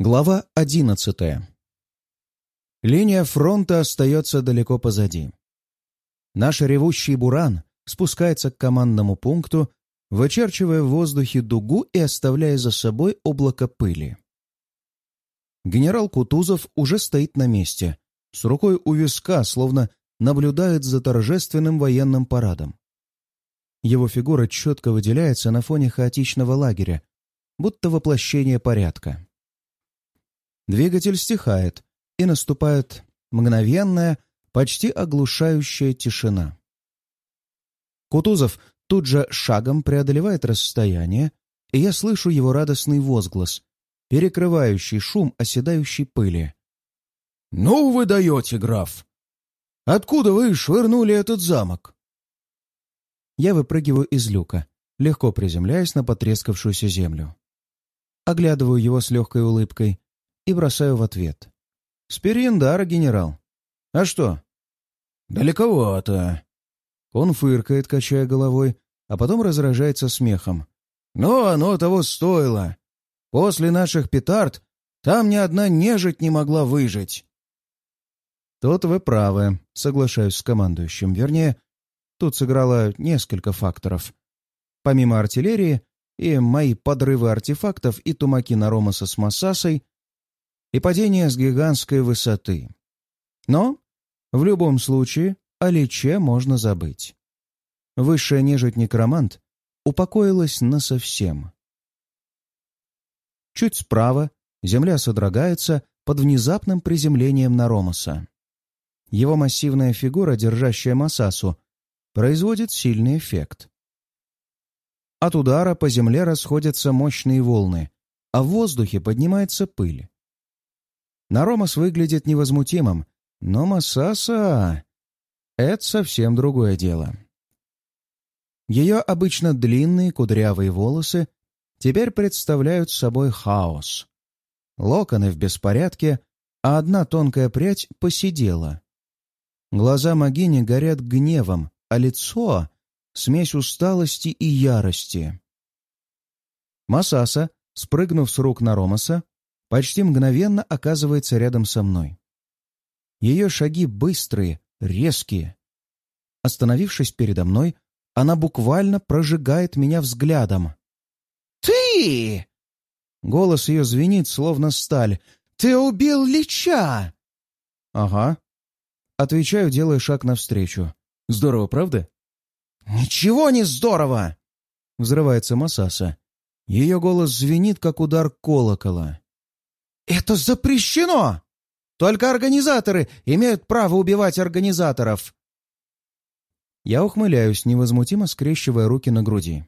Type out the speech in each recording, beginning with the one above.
Глава одиннадцатая. Линия фронта остается далеко позади. Наш ревущий буран спускается к командному пункту, вычерчивая в воздухе дугу и оставляя за собой облако пыли. Генерал Кутузов уже стоит на месте, с рукой у виска, словно наблюдает за торжественным военным парадом. Его фигура четко выделяется на фоне хаотичного лагеря, будто воплощение порядка. Двигатель стихает, и наступает мгновенная, почти оглушающая тишина. Кутузов тут же шагом преодолевает расстояние, и я слышу его радостный возглас, перекрывающий шум оседающей пыли. «Ну вы даете, граф! Откуда вы швырнули этот замок?» Я выпрыгиваю из люка, легко приземляясь на потрескавшуюся землю. Оглядываю его с легкой улыбкой и бросаю в ответ. «С Периндара, генерал. А что?» «Далековато». Он фыркает, качая головой, а потом разражается смехом. «Но оно того стоило. После наших петард там ни одна нежить не могла выжить». «Тут вы правы», — соглашаюсь с командующим. Вернее, тут сыграло несколько факторов. Помимо артиллерии и мои подрывы артефактов и тумаки Наромаса с Массасой, и падение с гигантской высоты. Но в любом случае о Личе можно забыть. Высшая нежить некромант упокоилась насовсем. Чуть справа земля содрогается под внезапным приземлением на Ромаса. Его массивная фигура, держащая Масасу, производит сильный эффект. От удара по земле расходятся мощные волны, а в воздухе поднимается пыль. Наромас выглядит невозмутимым, но Масаса — это совсем другое дело. Ее обычно длинные кудрявые волосы теперь представляют собой хаос. Локоны в беспорядке, а одна тонкая прядь посидела. Глаза Магини горят гневом, а лицо — смесь усталости и ярости. Масаса, спрыгнув с рук Наромаса, почти мгновенно оказывается рядом со мной. Ее шаги быстрые, резкие. Остановившись передо мной, она буквально прожигает меня взглядом. «Ты!» Голос ее звенит, словно сталь. «Ты убил Лича!» «Ага». Отвечаю, делая шаг навстречу. «Здорово, правда?» «Ничего не здорово!» Взрывается Масаса. Ее голос звенит, как удар колокола. «Это запрещено! Только организаторы имеют право убивать организаторов!» Я ухмыляюсь, невозмутимо скрещивая руки на груди.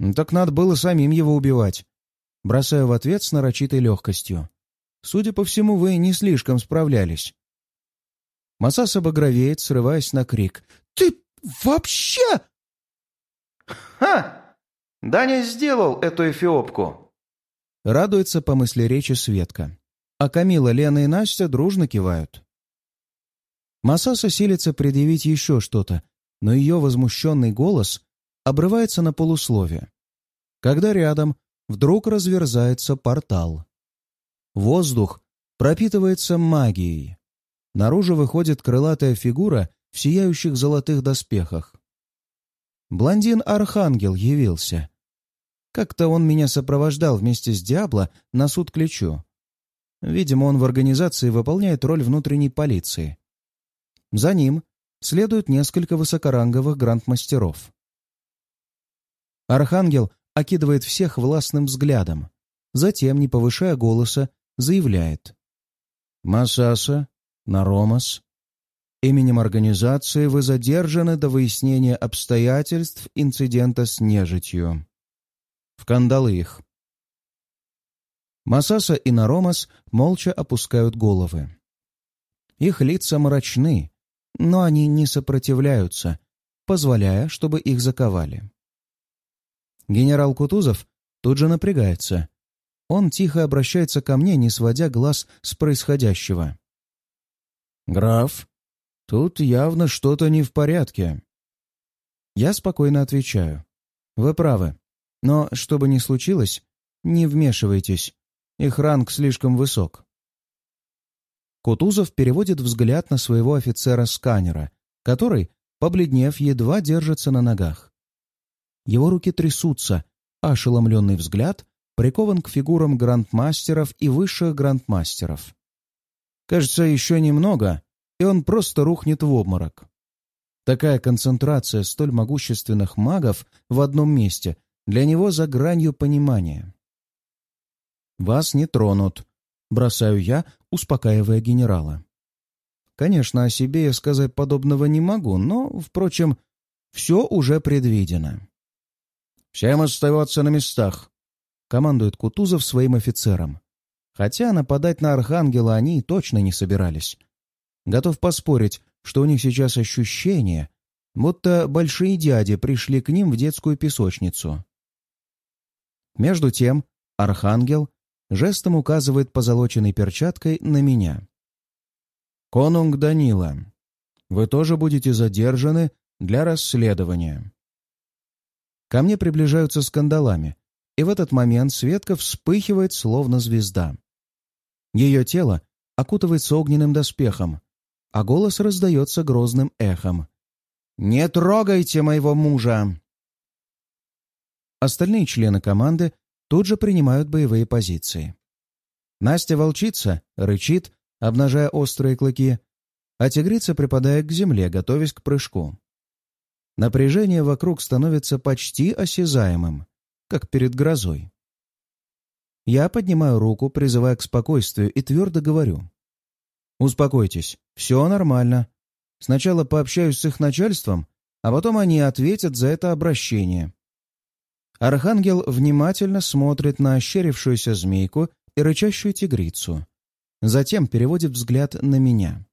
«Ну, «Так надо было самим его убивать!» Бросаю в ответ с нарочитой легкостью. «Судя по всему, вы не слишком справлялись». Масаса багровеет, срываясь на крик. «Ты вообще...» «Ха! Да не сделал эту эфиопку!» Радуется по мысли речи Светка. А Камила, Лена и Настя дружно кивают. Масаса силится предъявить еще что-то, но ее возмущенный голос обрывается на полусловие. Когда рядом вдруг разверзается портал. Воздух пропитывается магией. Наружу выходит крылатая фигура в сияющих золотых доспехах. Блондин-архангел явился. Как-то он меня сопровождал вместе с Диабло на суд ключу. Видимо, он в организации выполняет роль внутренней полиции. За ним следует несколько высокоранговых грандмастеров. Архангел окидывает всех властным взглядом, затем, не повышая голоса, заявляет. «Масаса, Наромас, именем организации вы задержаны до выяснения обстоятельств инцидента с нежитью в кандалы их. Масаса и Наромас молча опускают головы. Их лица мрачны, но они не сопротивляются, позволяя, чтобы их заковали. Генерал Кутузов тут же напрягается. Он тихо обращается ко мне, не сводя глаз с происходящего. «Граф, тут явно что-то не в порядке». Я спокойно отвечаю. «Вы правы. Но, что бы ни случилось, не вмешивайтесь. их ранг слишком высок. Кутузов переводит взгляд на своего офицера-сканера, который, побледнев, едва держится на ногах. Его руки трясутся, а ошеломленный взгляд прикован к фигурам грандмастеров и высших грандмастеров. Кажется, еще немного, и он просто рухнет в обморок. Такая концентрация столь могущественных магов в одном месте для него за гранью понимания. «Вас не тронут», — бросаю я, успокаивая генерала. Конечно, о себе я сказать подобного не могу, но, впрочем, все уже предвидено. «Всем оставаться на местах», — командует Кутузов своим офицерам. Хотя нападать на Архангела они точно не собирались. Готов поспорить, что у них сейчас ощущение, будто большие дяди пришли к ним в детскую песочницу. Между тем Архангел жестом указывает позолоченной перчаткой на меня. «Конунг Данила, вы тоже будете задержаны для расследования». Ко мне приближаются скандалами, и в этот момент Светка вспыхивает, словно звезда. Ее тело окутывается огненным доспехом, а голос раздается грозным эхом. «Не трогайте моего мужа!» Остальные члены команды тут же принимают боевые позиции. Настя-волчица рычит, обнажая острые клыки, а тигрица припадает к земле, готовясь к прыжку. Напряжение вокруг становится почти осязаемым, как перед грозой. Я поднимаю руку, призывая к спокойствию, и твердо говорю. «Успокойтесь, все нормально. Сначала пообщаюсь с их начальством, а потом они ответят за это обращение». Архангел внимательно смотрит на ощерившуюся змейку и рычащую тигрицу. Затем переводит взгляд на меня.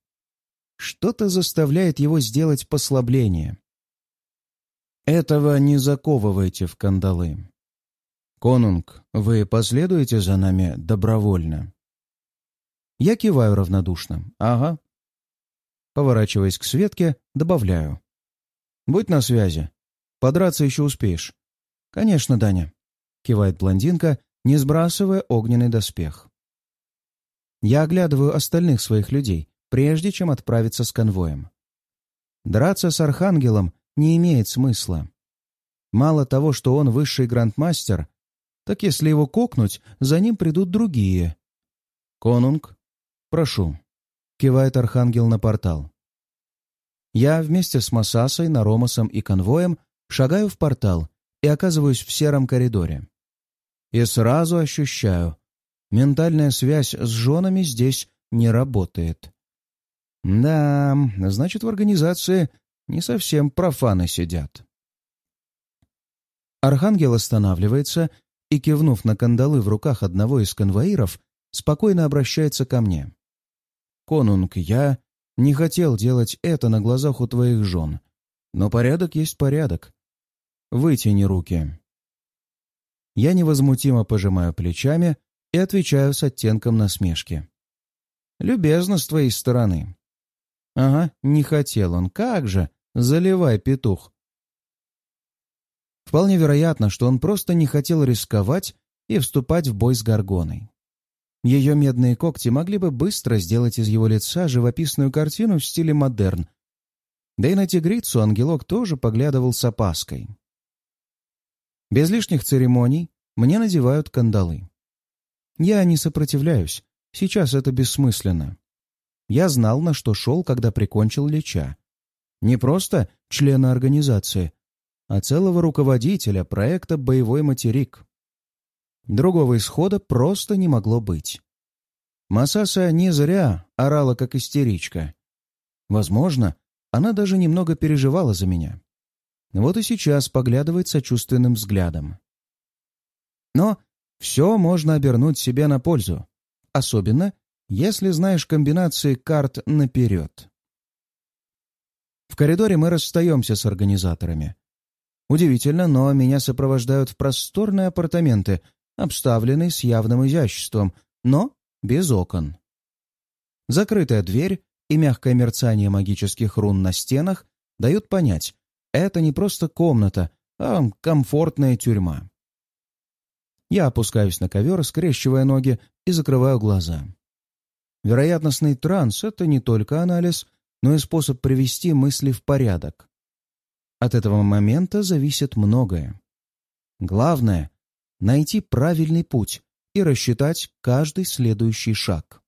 Что-то заставляет его сделать послабление. Этого не заковывайте в кандалы. «Конунг, вы последуете за нами добровольно?» Я киваю равнодушно. «Ага». Поворачиваясь к Светке, добавляю. «Будь на связи. Подраться еще успеешь». «Конечно, Даня», — кивает блондинка, не сбрасывая огненный доспех. Я оглядываю остальных своих людей, прежде чем отправиться с конвоем. Драться с Архангелом не имеет смысла. Мало того, что он высший грандмастер, так если его кокнуть, за ним придут другие. «Конунг, прошу», — кивает Архангел на портал. Я вместе с Масасой, Наромасом и конвоем шагаю в портал и оказываюсь в сером коридоре. И сразу ощущаю, ментальная связь с женами здесь не работает. Да, значит, в организации не совсем профаны сидят. Архангел останавливается и, кивнув на кандалы в руках одного из конвоиров, спокойно обращается ко мне. «Конунг, я не хотел делать это на глазах у твоих жен, но порядок есть порядок. Вытяни руки». Я невозмутимо пожимаю плечами и отвечаю с оттенком насмешки. «Любезно с твоей стороны». «Ага, не хотел он. Как же? Заливай, петух. Вполне вероятно, что он просто не хотел рисковать и вступать в бой с Гаргоной. Ее медные когти могли бы быстро сделать из его лица живописную картину в стиле модерн. Да и на тигрицу ангелок тоже поглядывал с опаской. Без лишних церемоний мне надевают кандалы. Я не сопротивляюсь, сейчас это бессмысленно. Я знал, на что шел, когда прикончил Лича. Не просто члена организации, а целого руководителя проекта «Боевой материк». Другого исхода просто не могло быть. Масаса не зря орала как истеричка. Возможно, она даже немного переживала за меня. Вот и сейчас поглядывает сочувственным взглядом. Но все можно обернуть себе на пользу, особенно если знаешь комбинации карт наперед. В коридоре мы расстаемся с организаторами. Удивительно, но меня сопровождают в просторные апартаменты, обставленные с явным изяществом, но без окон. Закрытая дверь и мягкое мерцание магических рун на стенах дают понять, это не просто комната, а комфортная тюрьма. Я опускаюсь на ковер, скрещивая ноги и закрываю глаза. Вероятностный транс — это не только анализ, но и способ привести мысли в порядок. От этого момента зависит многое. Главное — найти правильный путь и рассчитать каждый следующий шаг.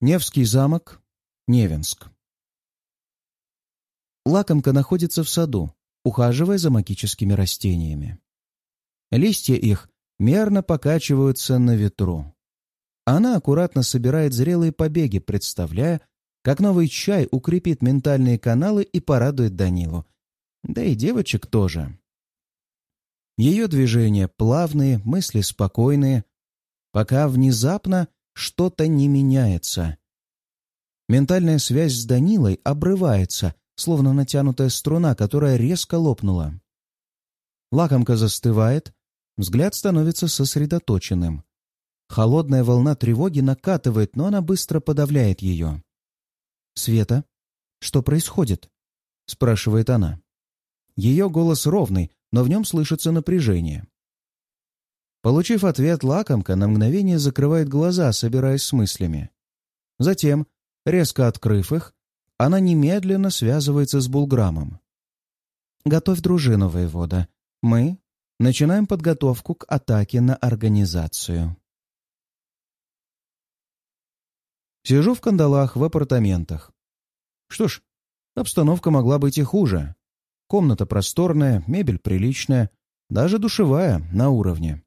Невский замок, Невинск. Лакомка находится в саду, ухаживая за магическими растениями. Листья их мерно покачиваются на ветру. Она аккуратно собирает зрелые побеги, представляя, как новый чай укрепит ментальные каналы и порадует Данилу. Да и девочек тоже. Ее движения плавные, мысли спокойные, пока внезапно что-то не меняется. Ментальная связь с Данилой обрывается, словно натянутая струна, которая резко лопнула. Лакомка застывает, взгляд становится сосредоточенным. Холодная волна тревоги накатывает, но она быстро подавляет ее. «Света, что происходит?» — спрашивает она. Ее голос ровный, но в нем слышится напряжение. Получив ответ, лакомка на мгновение закрывает глаза, собираясь с мыслями. Затем, резко открыв их, она немедленно связывается с Булграмом. «Готовь дружину, воевода. Мы начинаем подготовку к атаке на организацию». Сижу в кандалах в апартаментах. Что ж, обстановка могла быть и хуже. Комната просторная, мебель приличная, даже душевая на уровне.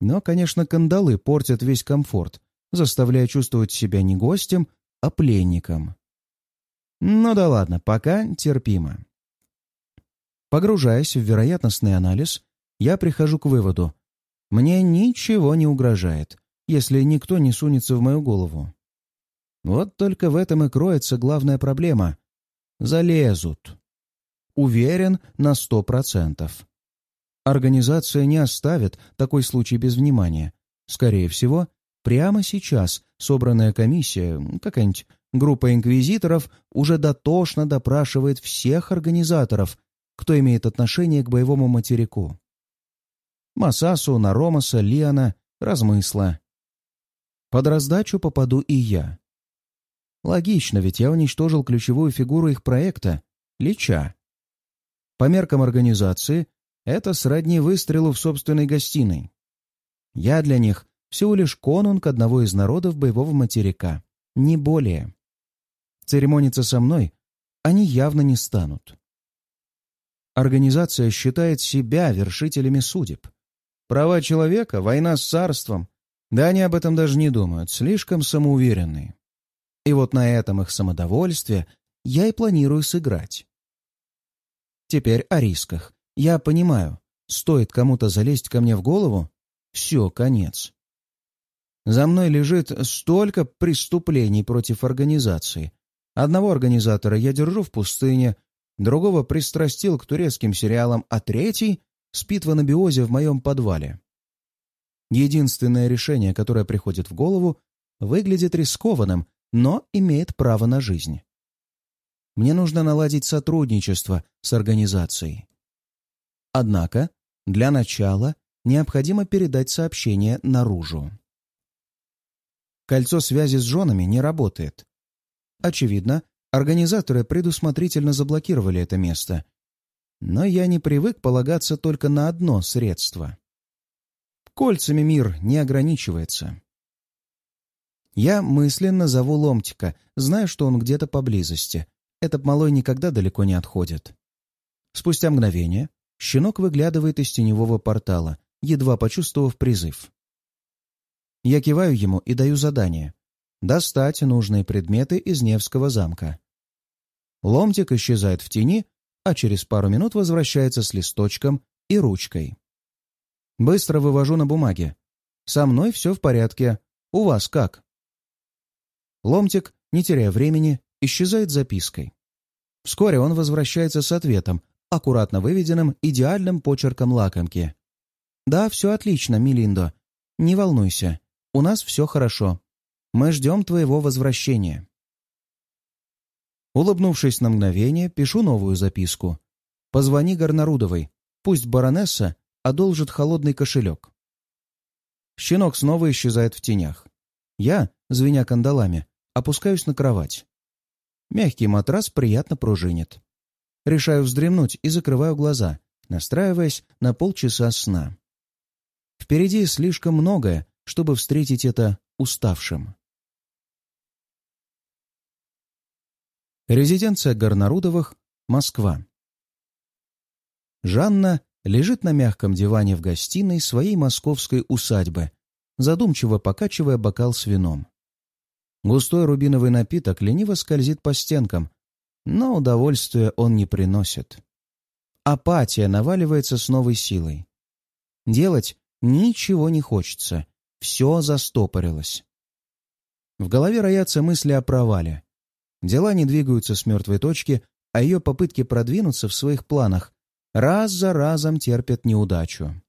Но, конечно, кандалы портят весь комфорт, заставляя чувствовать себя не гостем, а пленником. Ну да ладно, пока терпимо. Погружаясь в вероятностный анализ, я прихожу к выводу. Мне ничего не угрожает, если никто не сунется в мою голову. Вот только в этом и кроется главная проблема. Залезут. Уверен на сто процентов. Организация не оставит такой случай без внимания. Скорее всего, прямо сейчас собранная комиссия, какая-нибудь группа инквизиторов, уже дотошно допрашивает всех организаторов, кто имеет отношение к боевому материку. Масасу, Наромаса, Лиана, Размысла. Под раздачу попаду и я. Логично, ведь я уничтожил ключевую фигуру их проекта — Лича. По меркам организации, это сродни выстрелу в собственной гостиной. Я для них всего лишь конунг одного из народов боевого материка, не более. Церемониться со мной они явно не станут. Организация считает себя вершителями судеб. Права человека, война с царством. Да они об этом даже не думают, слишком самоуверенные. И вот на этом их самодовольстве я и планирую сыграть. Теперь о рисках. Я понимаю, стоит кому-то залезть ко мне в голову, все, конец. За мной лежит столько преступлений против организации. Одного организатора я держу в пустыне, другого пристрастил к турецким сериалам, а третий спит в анабиозе в моем подвале. Единственное решение, которое приходит в голову, выглядит рискованным, но имеет право на жизнь. Мне нужно наладить сотрудничество с организацией. Однако, для начала необходимо передать сообщение наружу. Кольцо связи с женами не работает. Очевидно, организаторы предусмотрительно заблокировали это место. Но я не привык полагаться только на одно средство. Кольцами мир не ограничивается. Я мысленно зову Ломтика, зная, что он где-то поблизости. Этот малой никогда далеко не отходит. Спустя мгновение щенок выглядывает из теневого портала, едва почувствовав призыв. Я киваю ему и даю задание — достать нужные предметы из Невского замка. Ломтик исчезает в тени, а через пару минут возвращается с листочком и ручкой. Быстро вывожу на бумаге. Со мной все в порядке. У вас как? Ломтик, не теряя времени, исчезает запиской. Вскоре он возвращается с ответом, аккуратно выведенным идеальным почерком лакомки. «Да, все отлично, Милиндо. Не волнуйся. У нас все хорошо. Мы ждем твоего возвращения». Улыбнувшись на мгновение, пишу новую записку. «Позвони Горнарудовой. пусть баронесса одолжит холодный кошелек. Щенок снова исчезает в тенях. Я, звеня кандалами, опускаюсь на кровать. Мягкий матрас приятно пружинит. Решаю вздремнуть и закрываю глаза, настраиваясь на полчаса сна. Впереди слишком многое, чтобы встретить это уставшим. Резиденция Горнарудовых, Москва. Жанна лежит на мягком диване в гостиной своей московской усадьбы, задумчиво покачивая бокал с вином. Густой рубиновый напиток лениво скользит по стенкам, но удовольствия он не приносит. Апатия наваливается с новой силой. Делать ничего не хочется, все застопорилось. В голове роятся мысли о провале. Дела не двигаются с мертвой точки, а ее попытки продвинуться в своих планах раз за разом терпят неудачу.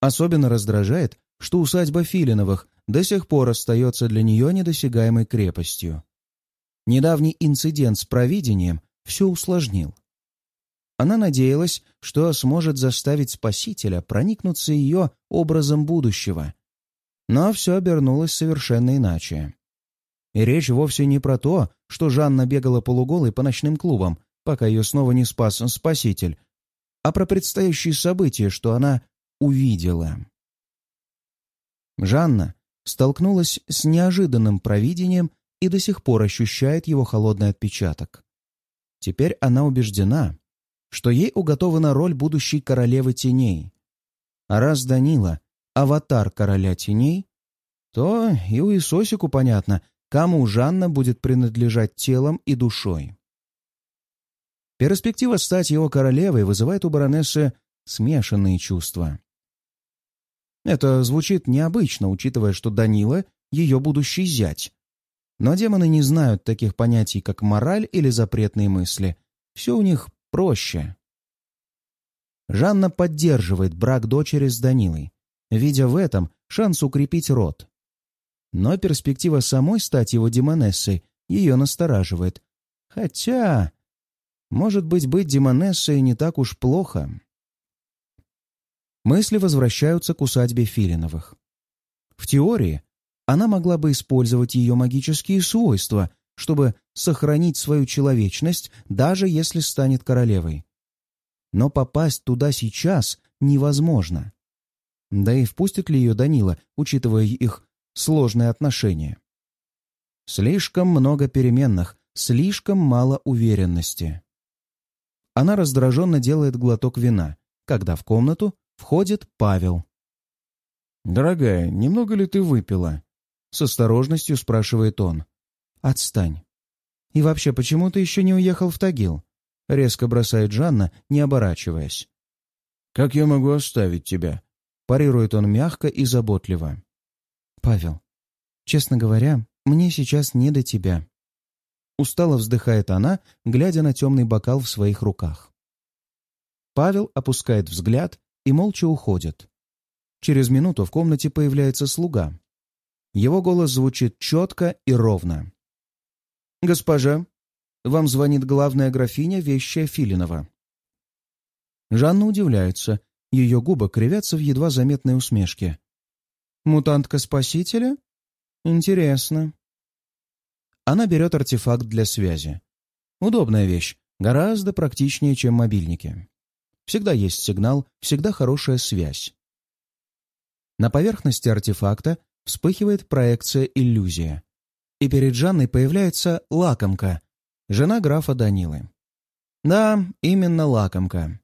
Особенно раздражает, что усадьба Филиновых до сих пор остается для нее недосягаемой крепостью. Недавний инцидент с провидением все усложнил. Она надеялась, что сможет заставить Спасителя проникнуться ее образом будущего. Но все обернулось совершенно иначе. И речь вовсе не про то, что Жанна бегала полуголой по ночным клубам, пока ее снова не спас Спаситель, а про предстоящие события, что она увидела. Жанна столкнулась с неожиданным провидением и до сих пор ощущает его холодный отпечаток. Теперь она убеждена, что ей уготована роль будущей королевы теней. А раз Данила — аватар короля теней, то и у Исосику понятно, кому Жанна будет принадлежать телом и душой. Перспектива стать его королевой вызывает у баронессы смешанные чувства. Это звучит необычно, учитывая, что Данила — ее будущий зять. Но демоны не знают таких понятий, как мораль или запретные мысли. Все у них проще. Жанна поддерживает брак дочери с Данилой, видя в этом шанс укрепить род. Но перспектива самой стать его демонессой ее настораживает. Хотя, может быть, быть демонессой не так уж плохо. Мысли возвращаются к усадьбе Филиновых. В теории она могла бы использовать ее магические свойства, чтобы сохранить свою человечность, даже если станет королевой. Но попасть туда сейчас невозможно. Да и впустит ли ее Данила, учитывая их сложные отношения? Слишком много переменных, слишком мало уверенности. Она раздраженно делает глоток вина, когда в комнату Входит Павел. «Дорогая, немного ли ты выпила?» С осторожностью спрашивает он. «Отстань. И вообще, почему ты еще не уехал в Тагил?» Резко бросает Жанна, не оборачиваясь. «Как я могу оставить тебя?» Парирует он мягко и заботливо. «Павел, честно говоря, мне сейчас не до тебя». Устало вздыхает она, глядя на темный бокал в своих руках. Павел опускает взгляд и молча уходит. Через минуту в комнате появляется слуга. Его голос звучит четко и ровно. «Госпожа, вам звонит главная графиня вещая Филинова». Жанна удивляется. Ее губы кривятся в едва заметной усмешке. «Мутантка Спасителя? Интересно». Она берет артефакт для связи. Удобная вещь, гораздо практичнее, чем мобильники. Всегда есть сигнал, всегда хорошая связь. На поверхности артефакта вспыхивает проекция иллюзия. И перед Жанной появляется лакомка, жена графа Данилы. Да, именно лакомка.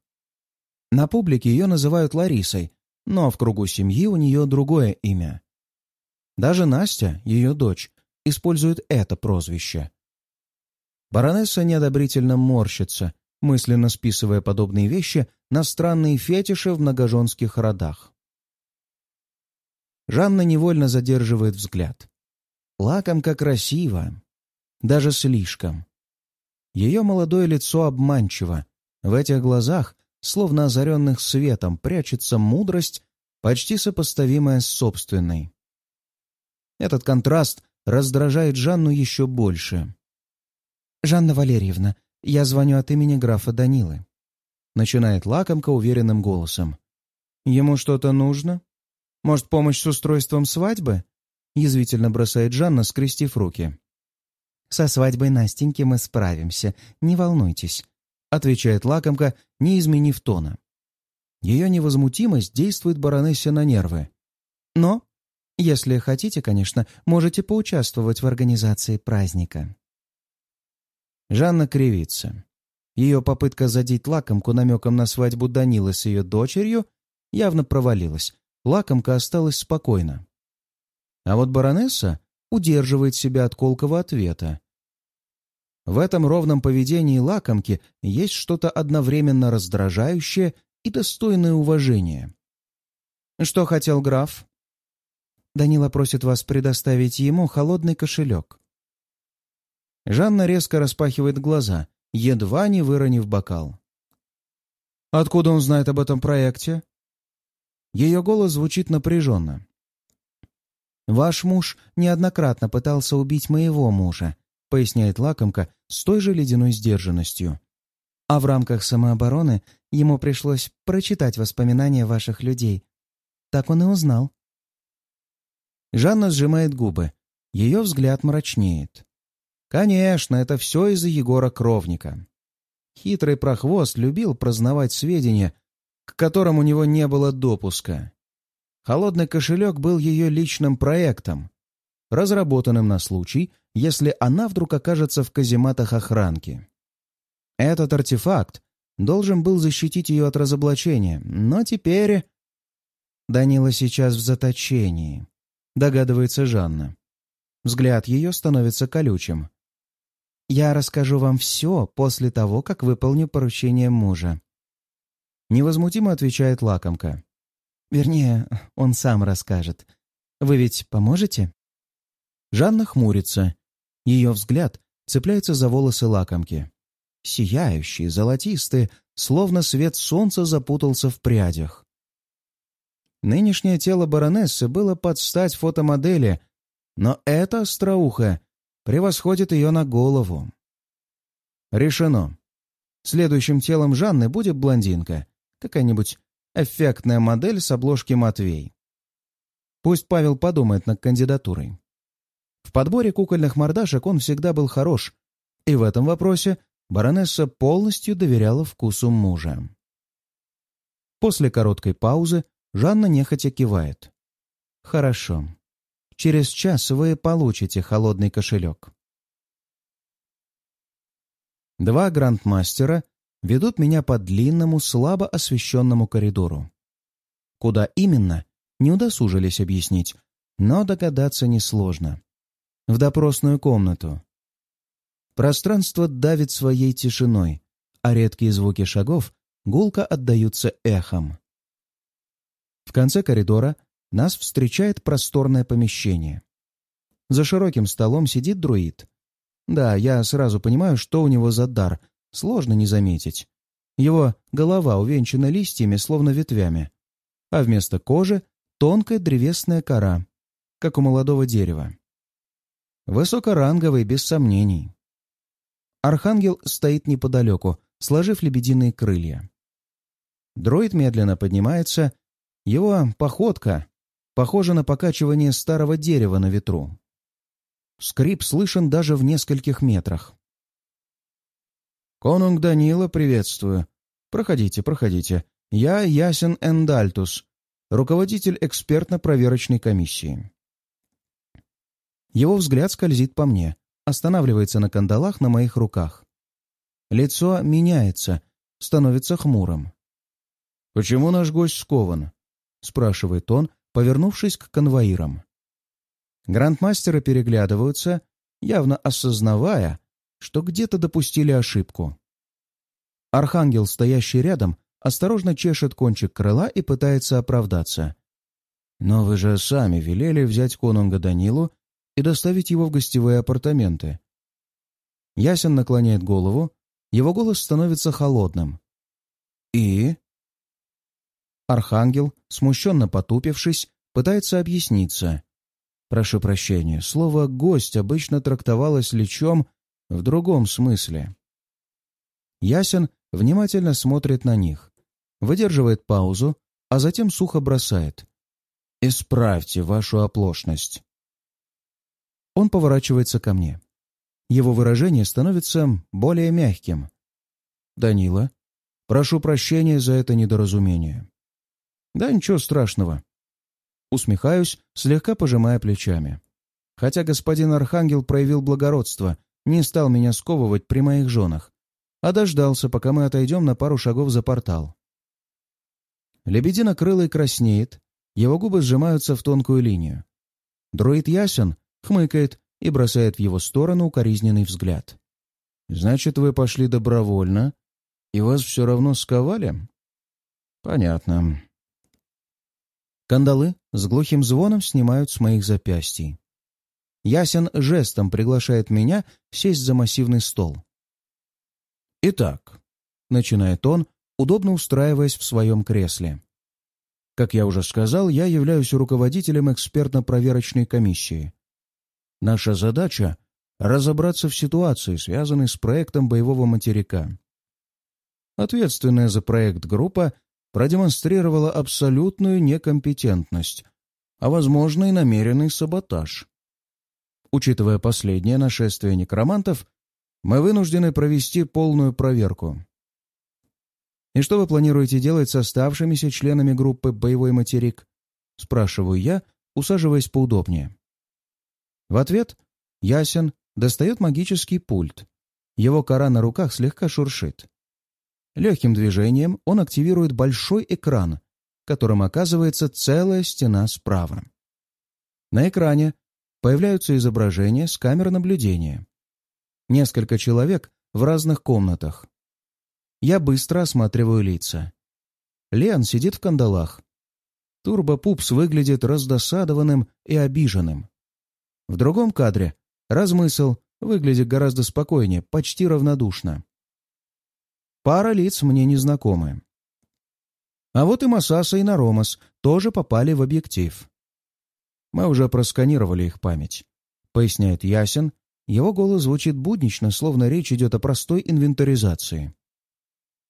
На публике ее называют Ларисой, но в кругу семьи у нее другое имя. Даже Настя, ее дочь, использует это прозвище. Баронесса неодобрительно морщится, мысленно списывая подобные вещи на странные фетиши в многоженских родах. Жанна невольно задерживает взгляд. Лакомка красиво. Даже слишком. Ее молодое лицо обманчиво. В этих глазах, словно озаренных светом, прячется мудрость, почти сопоставимая с собственной. Этот контраст раздражает Жанну еще больше. «Жанна Валерьевна, я звоню от имени графа Данилы. — начинает лакомка уверенным голосом. «Ему что-то нужно? Может, помощь с устройством свадьбы?» — язвительно бросает Жанна, скрестив руки. «Со свадьбой Настеньки мы справимся, не волнуйтесь», — отвечает лакомка, не изменив тона. Ее невозмутимость действует баронессе на нервы. «Но, если хотите, конечно, можете поучаствовать в организации праздника». Жанна кривится. Ее попытка задеть лакомку намеком на свадьбу Данилы с ее дочерью явно провалилась. Лакомка осталась спокойна. А вот баронесса удерживает себя от колкого ответа. В этом ровном поведении лакомки есть что-то одновременно раздражающее и достойное уважения. «Что хотел граф?» Данила просит вас предоставить ему холодный кошелек. Жанна резко распахивает глаза, едва не выронив бокал. «Откуда он знает об этом проекте?» Ее голос звучит напряженно. «Ваш муж неоднократно пытался убить моего мужа», поясняет лакомка с той же ледяной сдержанностью. «А в рамках самообороны ему пришлось прочитать воспоминания ваших людей. Так он и узнал». Жанна сжимает губы. Ее взгляд мрачнеет. Конечно, это все из-за Егора Кровника. Хитрый прохвост любил прознавать сведения, к которым у него не было допуска. Холодный кошелек был ее личным проектом, разработанным на случай, если она вдруг окажется в казематах охранки. Этот артефакт должен был защитить ее от разоблачения, но теперь... Данила сейчас в заточении, догадывается Жанна. Взгляд ее становится колючим. «Я расскажу вам все после того, как выполню поручение мужа», Невозмутимо отвечает лакомка. Вернее, он сам расскажет. Вы ведь поможете? Жанна хмурится. Ее взгляд цепляется за волосы лакомки. Сияющие, золотистые, словно свет солнца запутался в прядях. Нынешнее тело баронессы было под стать фотомодели, но это остроухо превосходит ее на голову. Решено. Следующим телом Жанны будет блондинка, Какая-нибудь эффектная модель с обложки «Матвей». Пусть Павел подумает над кандидатурой. В подборе кукольных мордашек он всегда был хорош, и в этом вопросе баронесса полностью доверяла вкусу мужа. После короткой паузы Жанна нехотя кивает. «Хорошо. Через час вы получите холодный кошелек». Два грандмастера ведут меня по длинному, слабо освещенному коридору. Куда именно, не удосужились объяснить, но догадаться несложно. В допросную комнату. Пространство давит своей тишиной, а редкие звуки шагов гулко отдаются эхом. В конце коридора нас встречает просторное помещение. За широким столом сидит друид. Да, я сразу понимаю, что у него за дар, Сложно не заметить. Его голова увенчана листьями, словно ветвями, а вместо кожи — тонкая древесная кора, как у молодого дерева. Высокоранговый, без сомнений. Архангел стоит неподалеку, сложив лебединые крылья. Дроид медленно поднимается, его походка похожа на покачивание старого дерева на ветру. Скрип слышен даже в нескольких метрах. «Конунг Данила, приветствую. Проходите, проходите. Я Ясен Эндальтус, руководитель экспертно-проверочной комиссии». Его взгляд скользит по мне, останавливается на кандалах на моих руках. Лицо меняется, становится хмурым. «Почему наш гость скован?» — спрашивает он, повернувшись к конвоирам. Грандмастеры переглядываются, явно осознавая, что где-то допустили ошибку. Архангел, стоящий рядом, осторожно чешет кончик крыла и пытается оправдаться. «Но вы же сами велели взять конунга Данилу и доставить его в гостевые апартаменты». Ясен наклоняет голову, его голос становится холодным. «И?» Архангел, смущенно потупившись, пытается объясниться. Прошу прощения, слово «гость» обычно трактовалось лечом в другом смысле. Ясен внимательно смотрит на них, выдерживает паузу, а затем сухо бросает. «Исправьте вашу оплошность». Он поворачивается ко мне. Его выражение становится более мягким. «Данила, прошу прощения за это недоразумение». «Да ничего страшного». Усмехаюсь, слегка пожимая плечами. Хотя господин Архангел проявил благородство, не стал меня сковывать при моих женах, а дождался, пока мы отойдем на пару шагов за портал. Лебедина крылый краснеет, его губы сжимаются в тонкую линию. Дроид ясен, хмыкает и бросает в его сторону укоризненный взгляд. «Значит, вы пошли добровольно, и вас все равно сковали?» «Понятно». Кандалы с глухим звоном снимают с моих запястий. Ясен жестом приглашает меня сесть за массивный стол. «Итак», — начинает он, удобно устраиваясь в своем кресле. Как я уже сказал, я являюсь руководителем экспертно-проверочной комиссии. Наша задача — разобраться в ситуации, связанной с проектом боевого материка. Ответственная за проект группа продемонстрировала абсолютную некомпетентность, а, возможно, и намеренный саботаж. Учитывая последнее нашествие некромантов, мы вынуждены провести полную проверку. «И что вы планируете делать с оставшимися членами группы «Боевой материк»?» — спрашиваю я, усаживаясь поудобнее. В ответ Ясен достает магический пульт. Его кора на руках слегка шуршит. Легким движением он активирует большой экран, которым оказывается целая стена справа. На экране появляются изображения с камер наблюдения. Несколько человек в разных комнатах. Я быстро осматриваю лица. Леон сидит в кандалах. Турбо-пупс выглядит раздосадованным и обиженным. В другом кадре размысл выглядит гораздо спокойнее, почти равнодушно. Пара лиц мне незнакомы. А вот и Масаса и Наромас тоже попали в объектив. Мы уже просканировали их память. Поясняет Ясен. Его голос звучит буднично, словно речь идет о простой инвентаризации.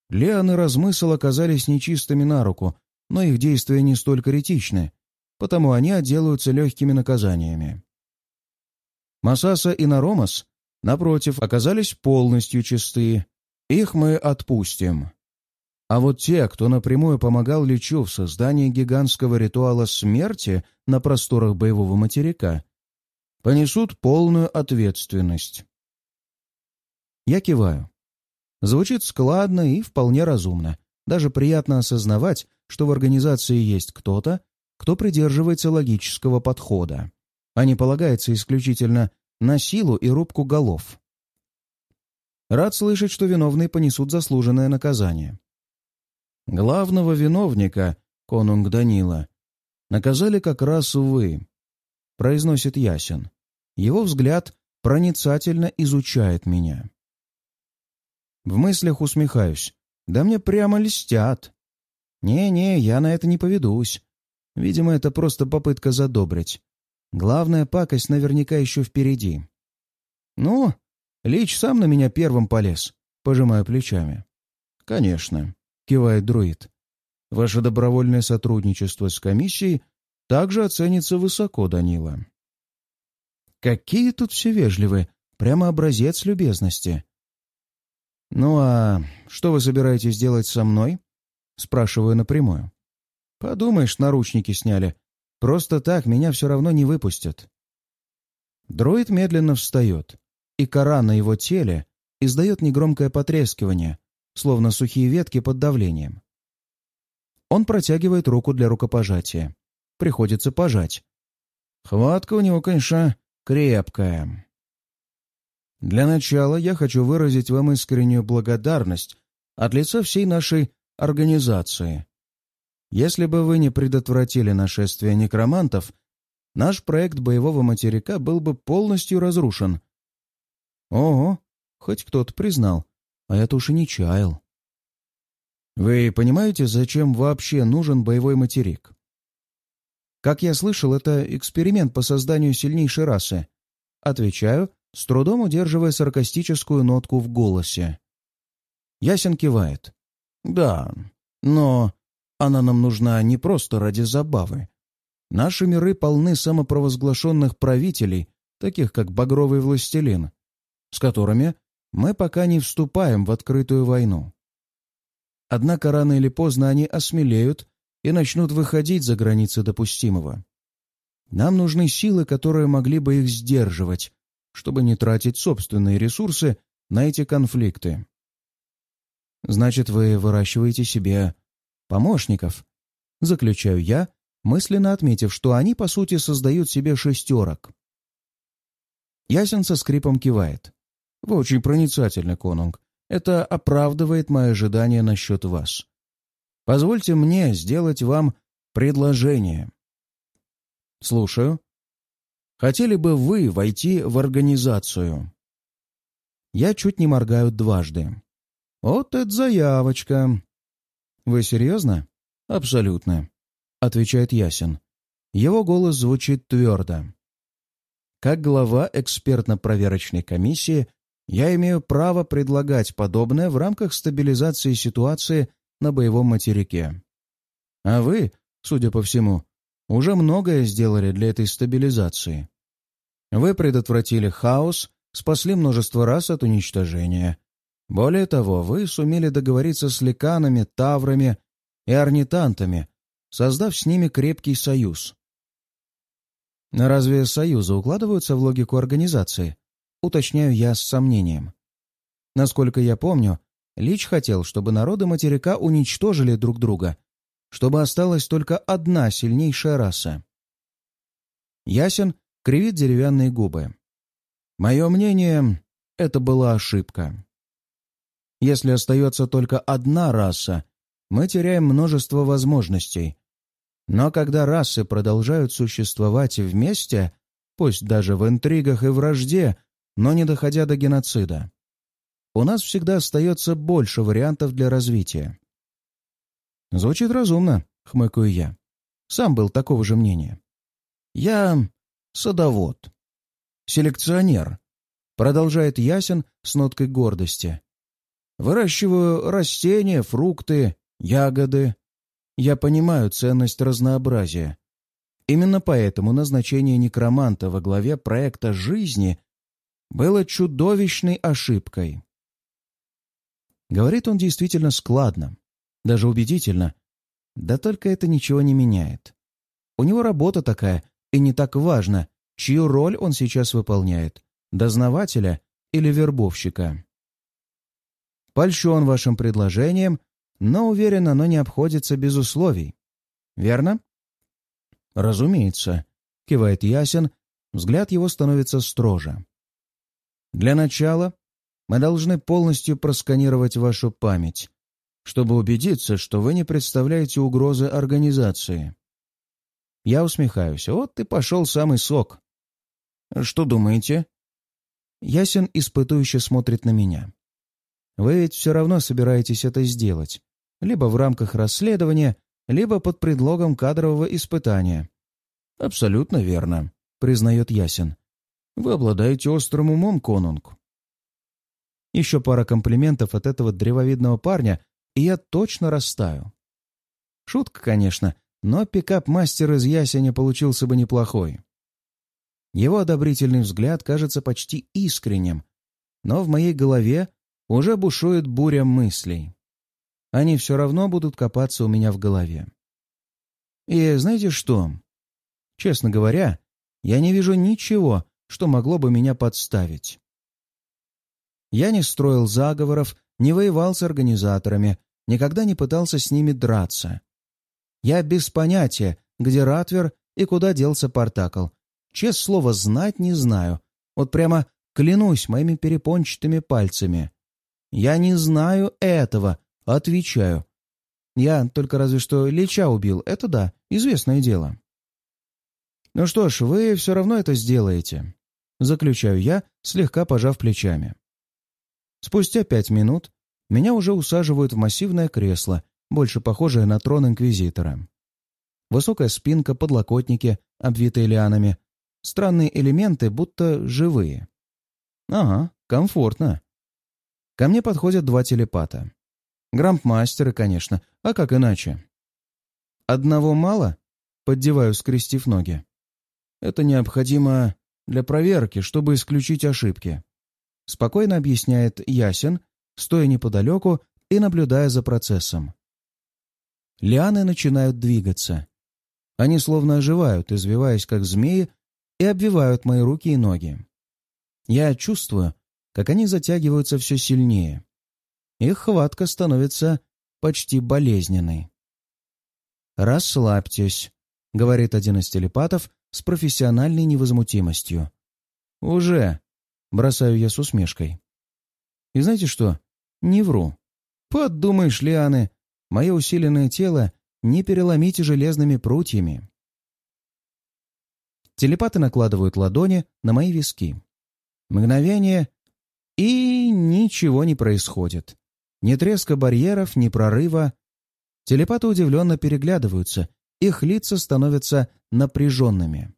Леон и Размысл оказались нечистыми на руку, но их действия не столь критичны, потому они отделаются легкими наказаниями. Масаса и Наромас, напротив, оказались полностью чистые. Их мы отпустим. А вот те, кто напрямую помогал Личу в создании гигантского ритуала смерти на просторах боевого материка, понесут полную ответственность. Я киваю. Звучит складно и вполне разумно. Даже приятно осознавать, что в организации есть кто-то, кто придерживается логического подхода, а не полагается исключительно на силу и рубку голов. Рад слышать, что виновные понесут заслуженное наказание. Главного виновника, конунг Данила, наказали как раз вы, произносит Ясен. Его взгляд проницательно изучает меня. В мыслях усмехаюсь. Да мне прямо льстят. Не-не, я на это не поведусь. Видимо, это просто попытка задобрить. Главная пакость наверняка еще впереди. Ну, Лич сам на меня первым полез, пожимаю плечами. Конечно кивает друид. Ваше добровольное сотрудничество с комиссией также оценится высоко, Данила. Какие тут все вежливые, прямо образец любезности. Ну а что вы собираетесь делать со мной? Спрашиваю напрямую. Подумаешь, наручники сняли. Просто так меня все равно не выпустят. Дроид медленно встает, и кора на его теле издает негромкое потрескивание, словно сухие ветки под давлением. Он протягивает руку для рукопожатия. Приходится пожать. Хватка у него, конечно, крепкая. Для начала я хочу выразить вам искреннюю благодарность от лица всей нашей организации. Если бы вы не предотвратили нашествие некромантов, наш проект боевого материка был бы полностью разрушен. Ого, хоть кто-то признал, а я-то уж и не чаял. Вы понимаете, зачем вообще нужен боевой материк? Как я слышал, это эксперимент по созданию сильнейшей расы. Отвечаю, с трудом удерживая саркастическую нотку в голосе. Ясен кивает. «Да, но она нам нужна не просто ради забавы. Наши миры полны самопровозглашенных правителей, таких как Багровый Властелин, с которыми мы пока не вступаем в открытую войну. Однако рано или поздно они осмелеют и начнут выходить за границы допустимого. Нам нужны силы, которые могли бы их сдерживать, чтобы не тратить собственные ресурсы на эти конфликты. Значит, вы выращиваете себе помощников, заключаю я, мысленно отметив, что они, по сути, создают себе шестерок. Ясен со скрипом кивает. Вы очень проницательны, конунг. Это оправдывает мои ожидания насчет вас. Позвольте мне сделать вам предложение. Слушаю. Хотели бы вы войти в организацию? Я чуть не моргаю дважды. Вот это заявочка. Вы серьезно? Абсолютно. Отвечает Ясен. Его голос звучит твердо. Как глава экспертно-проверочной комиссии я имею право предлагать подобное в рамках стабилизации ситуации на боевом материке. А вы, судя по всему, уже многое сделали для этой стабилизации. Вы предотвратили хаос, спасли множество раз от уничтожения. Более того, вы сумели договориться с ликанами, таврами и орнитантами, создав с ними крепкий союз. Разве союзы укладываются в логику организации? Уточняю я с сомнением. Насколько я помню, Лич хотел, чтобы народы материка уничтожили друг друга, чтобы осталась только одна сильнейшая раса. Ясен кривит деревянные губы. Мое мнение, это была ошибка. Если остается только одна раса, мы теряем множество возможностей. Но когда расы продолжают существовать вместе, пусть даже в интригах и вражде, но не доходя до геноцида, у нас всегда остается больше вариантов для развития. Звучит разумно, хмыкаю я. Сам был такого же мнения. Я садовод, селекционер, продолжает Ясен с ноткой гордости. Выращиваю растения, фрукты, ягоды. Я понимаю ценность разнообразия. Именно поэтому назначение некроманта во главе проекта жизни было чудовищной ошибкой. Говорит он действительно складно, даже убедительно. Да только это ничего не меняет. У него работа такая, и не так важно, чью роль он сейчас выполняет — дознавателя или вербовщика. Польщен вашим предложением, но уверен, оно не обходится без условий. Верно? Разумеется, кивает Ясен, взгляд его становится строже. Для начала мы должны полностью просканировать вашу память, чтобы убедиться, что вы не представляете угрозы организации. Я усмехаюсь. Вот ты пошел самый сок. Что думаете? Ясен испытующе смотрит на меня. Вы ведь все равно собираетесь это сделать. Либо в рамках расследования, либо под предлогом кадрового испытания. Абсолютно верно, признает Ясен. Вы обладаете острым умом, конунг. Еще пара комплиментов от этого древовидного парня, и я точно растаю. Шутка, конечно, но пикап-мастер из ясеня получился бы неплохой. Его одобрительный взгляд кажется почти искренним, но в моей голове уже бушует буря мыслей. Они все равно будут копаться у меня в голове. И знаете что? Честно говоря, я не вижу ничего, что могло бы меня подставить. Я не строил заговоров, не воевал с организаторами, никогда не пытался с ними драться. Я без понятия, где Ратвер и куда делся Партакл. Честное слово, знать не знаю. Вот прямо клянусь моими перепончатыми пальцами. Я не знаю этого, отвечаю. Я только разве что Лича убил, это да, известное дело. Ну что ж, вы все равно это сделаете. Заключаю я, слегка пожав плечами. Спустя пять минут меня уже усаживают в массивное кресло, больше похожее на трон Инквизитора. Высокая спинка, подлокотники, обвитые лианами. Странные элементы, будто живые. Ага, комфортно. Ко мне подходят два телепата. Грампмастеры, конечно, а как иначе? Одного мало? Поддеваю, скрестив ноги. Это необходимо для проверки, чтобы исключить ошибки. Спокойно объясняет Ясен, стоя неподалеку и наблюдая за процессом. Лианы начинают двигаться. Они словно оживают, извиваясь как змеи, и обвивают мои руки и ноги. Я чувствую, как они затягиваются все сильнее. Их хватка становится почти болезненной. «Расслабьтесь», — говорит один из телепатов с профессиональной невозмутимостью. «Уже», — бросаю я с усмешкой. И знаете что? Не вру. Подумаешь, Лианы, мое усиленное тело не переломите железными прутьями. Телепаты накладывают ладони на мои виски. Мгновение, и ничего не происходит. Ни треска барьеров, ни прорыва. Телепаты удивленно переглядываются, их лица становятся напряженными.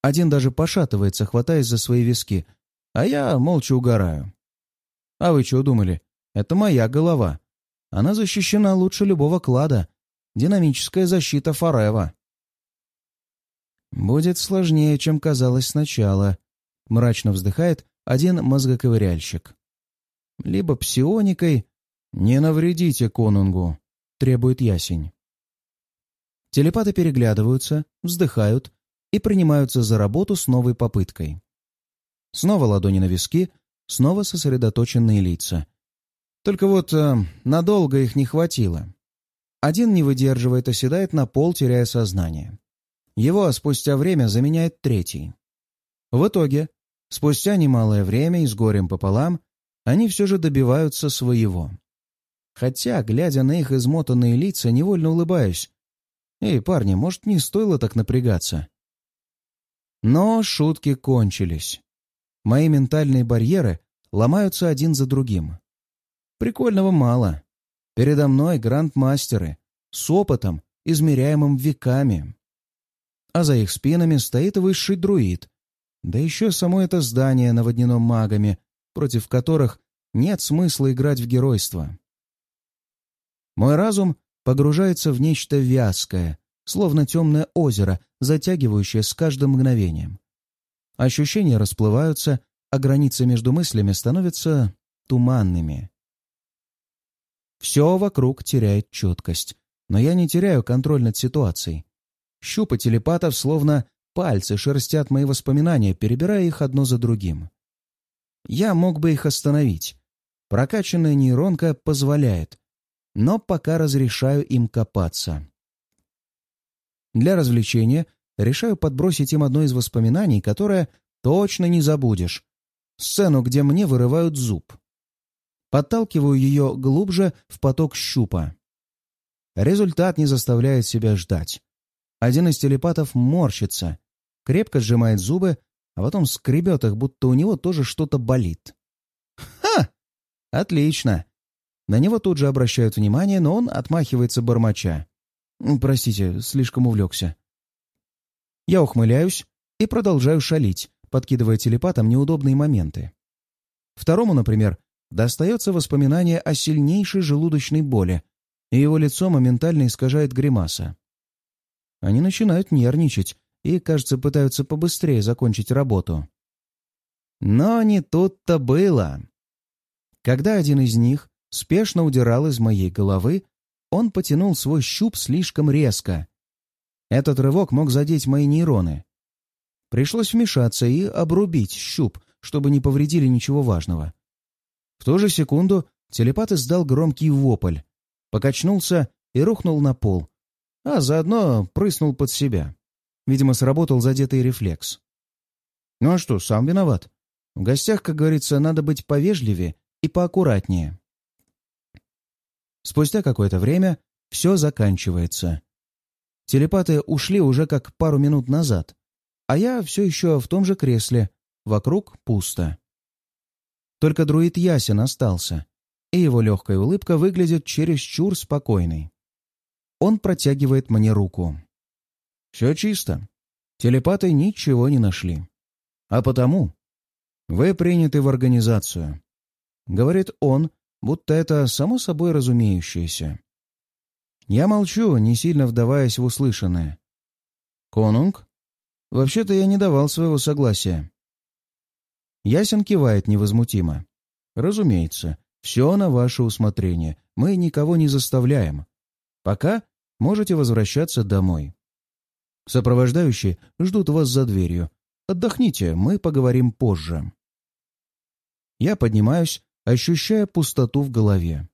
Один даже пошатывается, хватаясь за свои виски, а я молча угораю. А вы что думали? Это моя голова. Она защищена лучше любого клада. Динамическая защита Форева. «Будет сложнее, чем казалось сначала», — мрачно вздыхает один мозгоковыряльщик. «Либо псионикой...» «Не навредите конунгу», — требует ясень. Телепаты переглядываются, вздыхают и принимаются за работу с новой попыткой. Снова ладони на виски, снова сосредоточенные лица. Только вот э, надолго их не хватило. Один не выдерживает, оседает на пол, теряя сознание. Его спустя время заменяет третий. В итоге, спустя немалое время и с горем пополам, они все же добиваются своего. Хотя, глядя на их измотанные лица, невольно улыбаюсь. «Эй, парни, может, не стоило так напрягаться?» Но шутки кончились. Мои ментальные барьеры ломаются один за другим. Прикольного мало. Передо мной грандмастеры с опытом, измеряемым веками. А за их спинами стоит высший друид. Да еще само это здание наводнено магами, против которых нет смысла играть в геройство. Мой разум погружается в нечто вязкое, словно темное озеро, затягивающее с каждым мгновением. Ощущения расплываются, а границы между мыслями становятся туманными. Все вокруг теряет четкость, но я не теряю контроль над ситуацией. Щупы телепатов словно пальцы шерстят мои воспоминания, перебирая их одно за другим. Я мог бы их остановить. Прокачанная нейронка позволяет, но пока разрешаю им копаться. Для развлечения решаю подбросить им одно из воспоминаний, которое точно не забудешь. Сцену, где мне вырывают зуб. Подталкиваю ее глубже в поток щупа. Результат не заставляет себя ждать. Один из телепатов морщится, крепко сжимает зубы, а потом скребет их, будто у него тоже что-то болит. «Ха! Отлично!» На него тут же обращают внимание, но он отмахивается бормоча. «Простите, слишком увлекся». Я ухмыляюсь и продолжаю шалить, подкидывая телепатам неудобные моменты. Второму, например, достается воспоминание о сильнейшей желудочной боли, и его лицо моментально искажает гримаса. Они начинают нервничать и, кажется, пытаются побыстрее закончить работу. Но не тут-то было. Когда один из них спешно удирал из моей головы, он потянул свой щуп слишком резко, этот рывок мог задеть мои нейроны. Пришлось вмешаться и обрубить щуп, чтобы не повредили ничего важного. В ту же секунду телепат издал громкий вопль, покачнулся и рухнул на пол, а заодно прыснул под себя. Видимо, сработал задетый рефлекс. Ну а что, сам виноват. В гостях, как говорится, надо быть повежливее и поаккуратнее. Спустя какое-то время все заканчивается. Телепаты ушли уже как пару минут назад, а я все еще в том же кресле, вокруг пусто. Только друид Ясен остался, и его легкая улыбка выглядит чересчур спокойной. Он протягивает мне руку. «Все чисто. Телепаты ничего не нашли. А потому вы приняты в организацию. — говорит он, будто это само собой разумеющееся. Я молчу, не сильно вдаваясь в услышанное. «Конунг? Вообще-то я не давал своего согласия». Ясен кивает невозмутимо. «Разумеется, все на ваше усмотрение. Мы никого не заставляем. Пока можете возвращаться домой. Сопровождающие ждут вас за дверью. Отдохните, мы поговорим позже». Я поднимаюсь, ощущая пустоту в голове.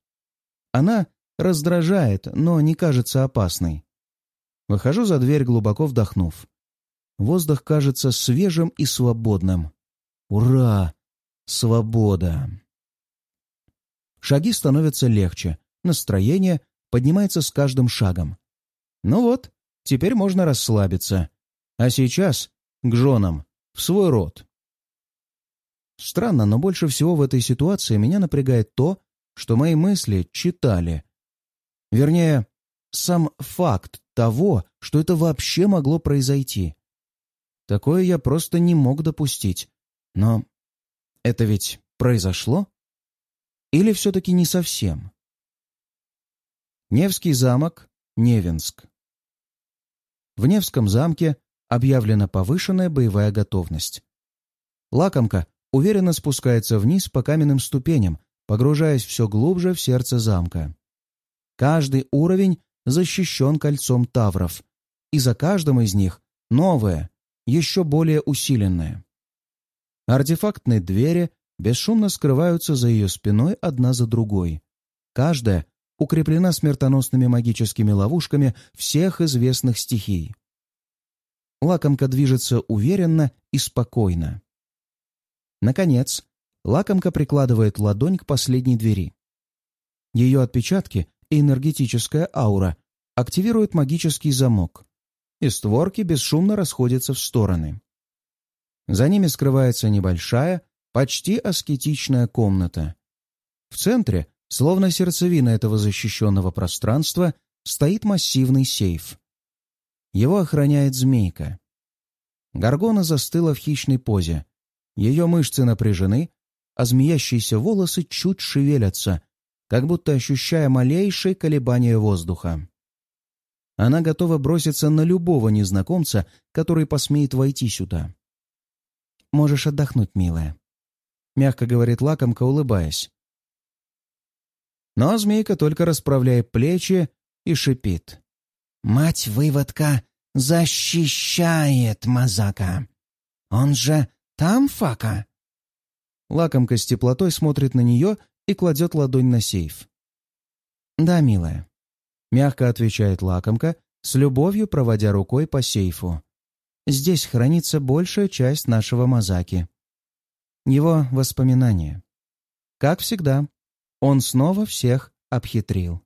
Она раздражает, но не кажется опасной. Выхожу за дверь, глубоко вдохнув. Воздух кажется свежим и свободным. Ура! Свобода! Шаги становятся легче, настроение поднимается с каждым шагом. Ну вот, теперь можно расслабиться. А сейчас к женам, в свой род. Странно, но больше всего в этой ситуации меня напрягает то, что мои мысли читали. Вернее, сам факт того, что это вообще могло произойти. Такое я просто не мог допустить. Но это ведь произошло? Или все-таки не совсем? Невский замок, Невинск. В Невском замке объявлена повышенная боевая готовность. Лакомка уверенно спускается вниз по каменным ступеням, погружаясь все глубже в сердце замка. Каждый уровень защищен кольцом тавров, и за каждым из них новое, еще более усиленное. Артефактные двери бесшумно скрываются за ее спиной одна за другой. Каждая укреплена смертоносными магическими ловушками всех известных стихий. Лакомка движется уверенно и спокойно. Наконец, лакомка прикладывает ладонь к последней двери. Ее отпечатки и энергетическая аура активируют магический замок, и створки бесшумно расходятся в стороны. За ними скрывается небольшая, почти аскетичная комната. В центре, словно сердцевина этого защищенного пространства, стоит массивный сейф. Его охраняет змейка. Гаргона застыла в хищной позе. Ее мышцы напряжены, а змеящиеся волосы чуть шевелятся, как будто ощущая малейшее колебание воздуха. Она готова броситься на любого незнакомца, который посмеет войти сюда. «Можешь отдохнуть, милая», — мягко говорит лакомка, улыбаясь. Но змейка только расправляет плечи и шипит. «Мать-выводка защищает Мазака! Он же там, Фака?» Лакомка с теплотой смотрит на нее и кладет ладонь на сейф. «Да, милая», — мягко отвечает лакомка, с любовью проводя рукой по сейфу. «Здесь хранится большая часть нашего Мазаки. Его воспоминания. Как всегда, он снова всех обхитрил.